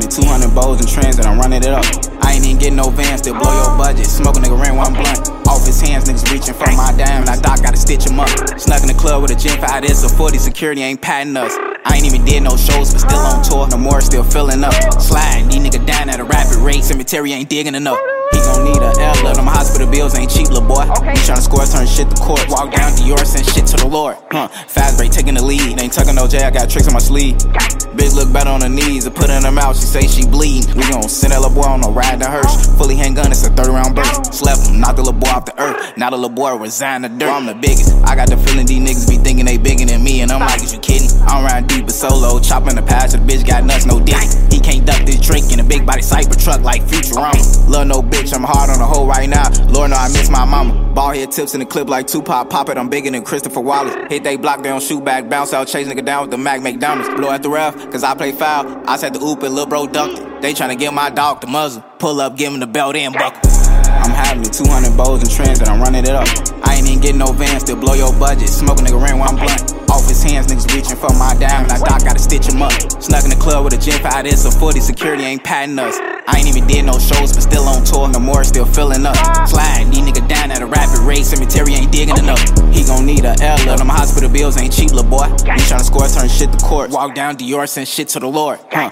200 bows and trends and I'm running it up. I ain't even getting no vans, still blow your budget. Smoke a nigga ran one blunt. Off his hands, niggas reaching for my dime, and I doc gotta stitch him up. Snuck in the club with a gym for this a 40 security ain't patting us. I ain't even did no shows, but still on tour. No more, still filling up. Slide, these niggas down at a rapid rate. Cemetery ain't digging enough. He gon' need a L, them hospital bills ain't cheap, little boy. He tryna score, turn shit to court. Walk down Dior, send shit to the Lord. Huh, fast break, taking the lead. Ain't tucking no J, I got tricks on my sleeve. Bitch look better on her knees, I put in her mouth, she say she bleed. We gon' send that little boy on a ride to Hirsch. Fully handgun, it's a 30 round burst. Slept him, knocked the little boy off the earth. Now the little boy resign the dirt. I'm the biggest. I got the feeling these niggas be thinking they bigger than me, and I'm like, is you? I'm riding deep but solo, chopping the patch, the bitch got nuts, no dick. He can't duck this drink in a big body cyber truck like Futurama. Love no bitch, I'm hard on the hoe right now. Lord know I miss my mama. Ball head tips in the clip like Tupac. Pop it, I'm bigger than Christopher Wallace. Hit they block, they don't shoot back. Bounce out, chase nigga down with the Mac McDonald's. Blow at the ref, cause I play foul. I said the oop and lil' bro ducked it. They tryna get my dog the muzzle. Pull up, give him the belt and buckle. I'm having 200 bows and trends and I'm running it up. I ain't even getting no van, still blow your budget. Smoking Smoke a nigga I'm blunt. Off his hands, niggas reaching for my dime, and I doc gotta stitch him up. Snuck in the club with a gym for how this a 40 security ain't patting us. I ain't even did no shows, but still on tour. No more, still filling up. Slide, these niggas down at a rapid rate. Cemetery ain't digging enough. He gon' need a L. Them hospital bills ain't cheap, little boy. He tryna score, turn shit to court. Walk down Dior, send shit to the Lord. Huh.